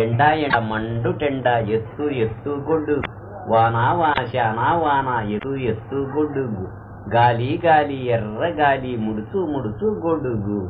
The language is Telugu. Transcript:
ఎండ ఎండ మండుటెండ ఎత్తు ఎత్తు గొడ్డు. వాన వాన శాన వాన ఎత్తు ఎత్తు గొడుగు గాలి గాలి ఎర్ర గాలి ముడుచు ముడుచు గొడుగు